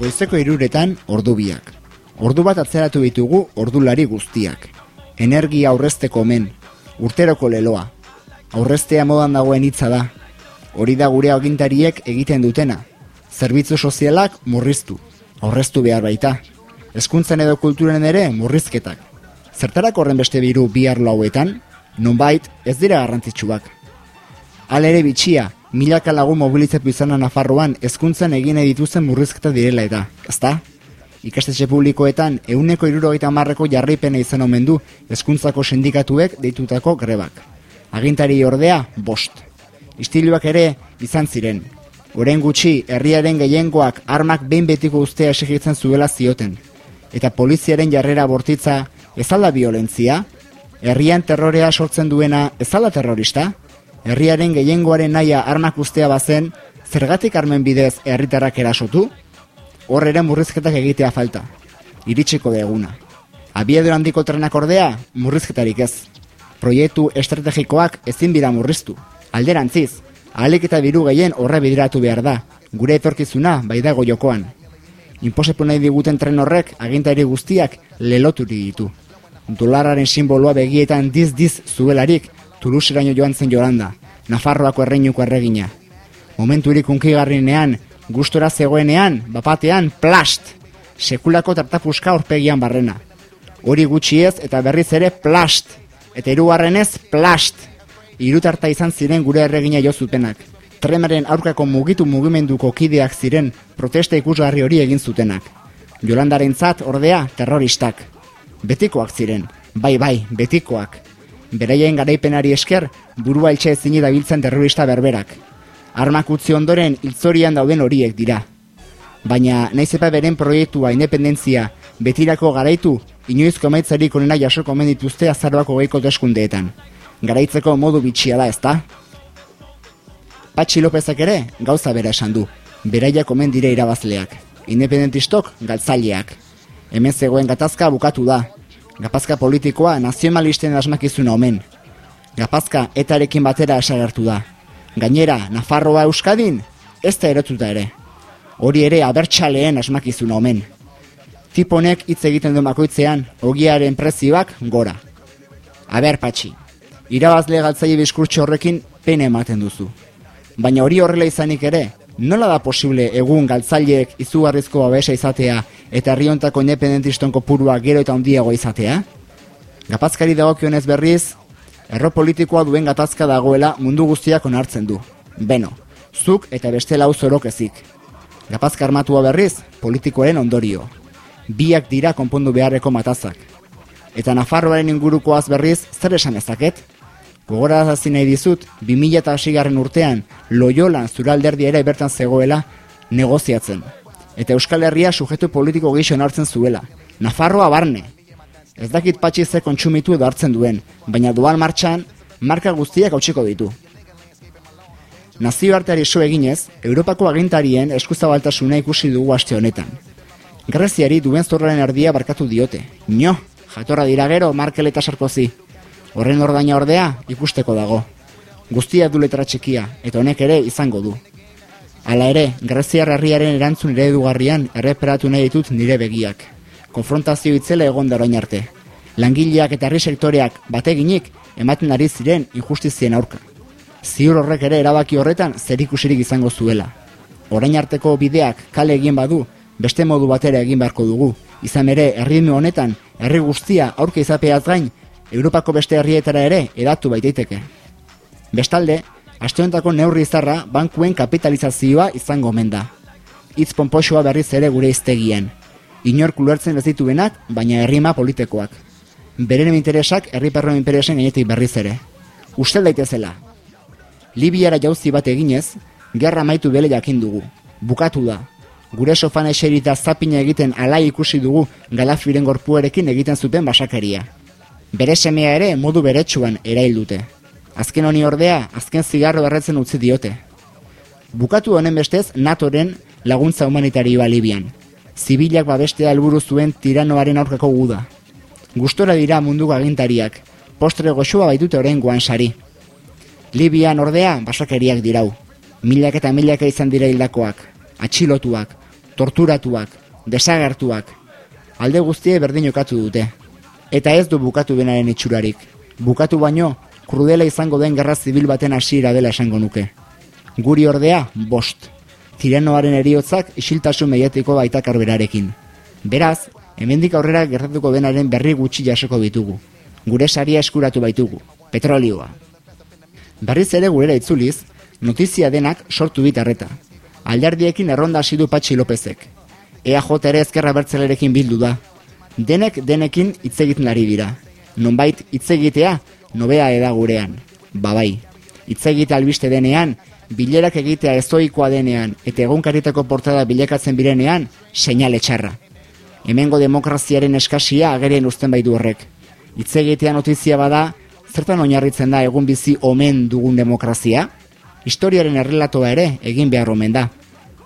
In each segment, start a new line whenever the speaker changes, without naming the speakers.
Goizeko iruretan ordu biak. Ordu bat atzeratu ditugu ordulari guztiak. Energia aurrezteko men, urteroko leloa. Aurreztea modan dagoen hitza da. Hori da gure agintariek egiten dutena. Zerbitzu sozialak murriztu. Aurreztu behar baita. Hezkuntzan edo kulturen ere murrizketak. Zertarak horren beste biru bi arlo hauetan, nonbait ez dira garrantzitsuak. Hala ere bitxia, milaka lagun mobilizatu izana Nafarroan hezkuntzan egin dituzten murrizketa direla eta, ezta? Ikastetxe publikoetan euneko irurogeita marreko jarraipena izan omen du hezkuntzako sindikatuek deitutako grebak. Agintari ordea, bost. Istiluak ere izan ziren. Oren gutxi, herriaren gehiengoak armak behin betiko ustea esegitzen zuela zioten. Eta poliziaren jarrera bortitza ezala violentzia? Herrian terrorea sortzen duena ezala terrorista? Herriaren gehiengoaren naia armak ustea bazen, zergatik armen bidez herritarrak erasotu? Hor ere murrizketak egitea falta. Iritsiko eguna. Abiedura handiko trenak ordea, murrizketarik ez. Proiektu estrategikoak ezin bira murriztu. Alderantziz, ahalik eta biru gehien horre bidiratu behar da. Gure etorkizuna bai dago jokoan. Inposepu nahi diguten tren horrek agintari guztiak leloturi ditu. Dolararen simboloa begietan diz-diz zuelarik Tuluseraino joan zen Jolanda, Nafarroako erreinuko erregina. Momenturik unkigarrinean, gustora zegoenean, bapatean, plast! Sekulako tartapuska horpegian barrena. Hori gutxi ez eta berriz ere plast! Eta hirugarrenez plast! Irutarta izan ziren gure erregina jo zutenak. Tremaren aurkako mugitu mugimenduko kideak ziren protesta ikusgarri hori egin zutenak. Jolandaren zat, ordea, terroristak. Betikoak ziren, bai bai, betikoak. Beraien garaipenari esker, burua iltsa ezin dabiltzen terrorista berberak. Armak utzi ondoren hiltzorian dauden horiek dira. Baina, naiz epa beren proiektua independentzia betirako garaitu, inoizko maitzarik onena jasoko dituzte azaroako geiko deskundeetan. Garaitzeko modu bitxia da, ezta? Patxi Lopezak ere, gauza bera esan du. Beraiak omen dire irabazleak. Independentistok, galtzaileak. Hemen zegoen gatazka bukatu da. Gapazka politikoa nazionalisten asmakizuna omen. Gapazka etarekin batera esagertu da. Gainera, Nafarroa Euskadin, ez da erotuta ere. Hori ere abertxaleen asmakizuna omen. Tiponek hitz egiten du makoitzean, ogiaren prezioak gora. Aber patxi, irabazle galtzaile diskurtso horrekin pene ematen duzu. Baina hori horrela izanik ere, nola da posible egun galtzaileek izugarrizko babesa izatea eta herriontako independentiston kopurua gero eta handiago izatea? Gapazkari dagokionez berriz, erro politikoa duen gatazka dagoela mundu guztiak onartzen du. Beno, zuk eta beste lau zorok ezik. Gapazka armatua berriz, politikoaren ondorio. Biak dira konpondu beharreko matazak. Eta Nafarroaren ingurukoaz berriz, zer esan ezaket? Gogora nahi dizut, 2006 garren urtean, Loyolan zuralderdi ere bertan zegoela negoziatzen. Eta Euskal Herria sujetu politiko gehixo hartzen zuela. Nafarroa barne. Ez dakit patxi ze kontsumitu edo hartzen duen, baina dual martxan, marka guztiak hautsiko ditu. Nazioarteari so eginez, Europako agintarien eskuzabaltasuna ikusi dugu aste honetan. Greziari duen zorraren erdia barkatu diote. Nio, jatorra dira gero, Markel eta Sarkozy. Horren ordaina ordea ikusteko dago. Guztia du letra txikia, eta honek ere izango du. Hala ere, Greziar herriaren erantzun eredugarrian erreperatu nahi ditut nire begiak. Konfrontazio itzela egon orain arte. Langileak eta herri sektoreak bateginik ematen ari ziren injustizien aurka. Ziur horrek ere erabaki horretan zer ikusirik izango zuela. Orain arteko bideak kale egin badu, beste modu batera egin beharko dugu. Izan ere, herri honetan, herri guztia aurka izapeaz gain, Europako beste herrietara ere edatu baitaiteke. Bestalde, asteontako neurri izarra bankuen kapitalizazioa izango omen da. Itz ponpoxoa berriz ere gure iztegian. Inork ulertzen ez dituenak, baina herrima politekoak. Beren interesak herri perro interesen gainetik berriz ere. Ustel daitezela. Libiara jauzi bat eginez, gerra maitu bele jakin dugu. Bukatu da. Gure sofan eserita zapina egiten alai ikusi dugu galafiren gorpuarekin egiten zuten basakaria. Bere semea ere modu beretsuan erail dute. Azken honi ordea, azken zigarro erretzen utzi diote. Bukatu honen bestez, NATOren laguntza humanitarioa Libian. Zibilak babestea helburu zuen tiranoaren aurkako guda. Gustora dira mundu agintariak, postre goxua baitute oraingoan sari. Libian ordea basakeriak dirau. Milak eta milaka izan dira hildakoak, atxilotuak, torturatuak, desagertuak, alde guztie berdin okatu dute. Eta ez du bukatu benaren itxurarik. Bukatu baino, krudela izango den gerra zibil baten hasiera dela esango nuke. Guri ordea, bost. Tirenoaren eriotzak isiltasun mediatiko baita karberarekin. Beraz, hemendik aurrera gertatuko denaren berri gutxi jasoko ditugu. Gure saria eskuratu baitugu, petrolioa. Berriz ere gurera itzuliz, notizia denak sortu bitarreta. Aldardiekin erronda hasi du Patxi Lopezek. EAJ ere ezkerra bertzelerekin bildu da. Denek denekin hitz egiten ari dira. Nonbait hitz egitea nobea eda gurean. Babai. Hitz egite albiste denean, bilerak egitea ezoikoa denean eta egunkaritako portada bilekatzen birenean, seinale txarra. Hemengo demokraziaren eskasia agerien uzten baitu horrek. Hitz egitea notizia bada, zertan oinarritzen da egun bizi omen dugun demokrazia? Historiaren errelatoa ere egin behar omen da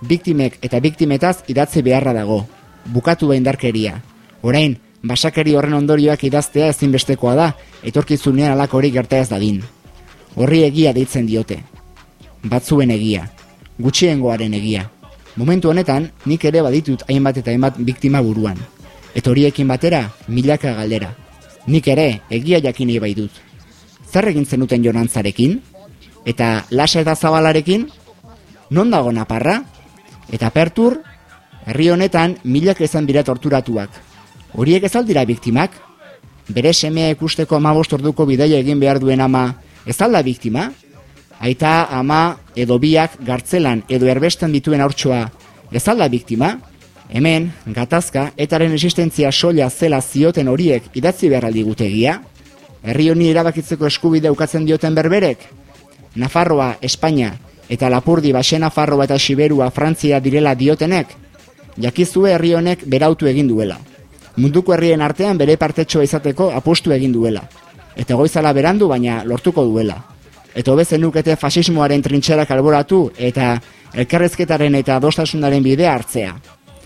biktimek eta biktimetaz idatzi beharra dago. Bukatu behin darkeria. Orain, basakeri horren ondorioak idaztea ezinbestekoa da, etorkizunean alako hori gerta ez dadin. Horri egia deitzen diote. Batzuen egia. Gutxiengoaren egia. Momentu honetan, nik ere baditut hainbat eta hainbat biktima buruan. Eta horiekin batera, milaka galdera. Nik ere, egia jakini bai dut. Zer egin zenuten jonantzarekin? Eta lasa eta zabalarekin? Non dago naparra? Eta pertur, herri honetan milak izan dira torturatuak. Horiek ez aldira biktimak? Bere semea ikusteko ama orduko bidaia egin behar duen ama, ez alda biktima? Aita ama edo biak gartzelan edo erbesten dituen aurtsoa, ez alda biktima? Hemen, gatazka, etaren existentzia soila zela zioten horiek idatzi behar aldi gutegia? Herri honi erabakitzeko eskubide ukatzen dioten berberek? Nafarroa, Espainia, eta Lapurdi, Baxena, Farroa eta Siberua Frantzia direla diotenek, jakizue herri honek berautu egin duela. Munduko herrien artean bere partetxoa izateko apustu egin duela. Eta goizala berandu baina lortuko duela. Eta hobezen nukete fasismoaren trintxerak alboratu eta elkarrezketaren eta dostasunaren bidea hartzea.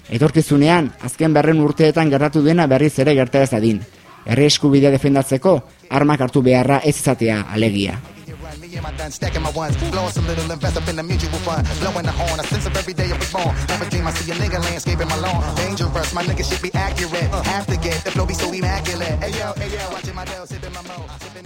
Etorkizunean, azken berren urteetan gertatu dena berriz ere gerta ez adin. Herri eskubidea defendatzeko, armak hartu beharra ez izatea alegia. Am I done stacking my ones? Blowing some little invest up in the mutual fund. Blowing the horn, a sense of every day I was born. Never dream I see a nigga landscaping my lawn. Dangerous, my nigga should be accurate. Have to get the flow be so immaculate. Hey yo, hey yo, watching my sipping my mo. Sipping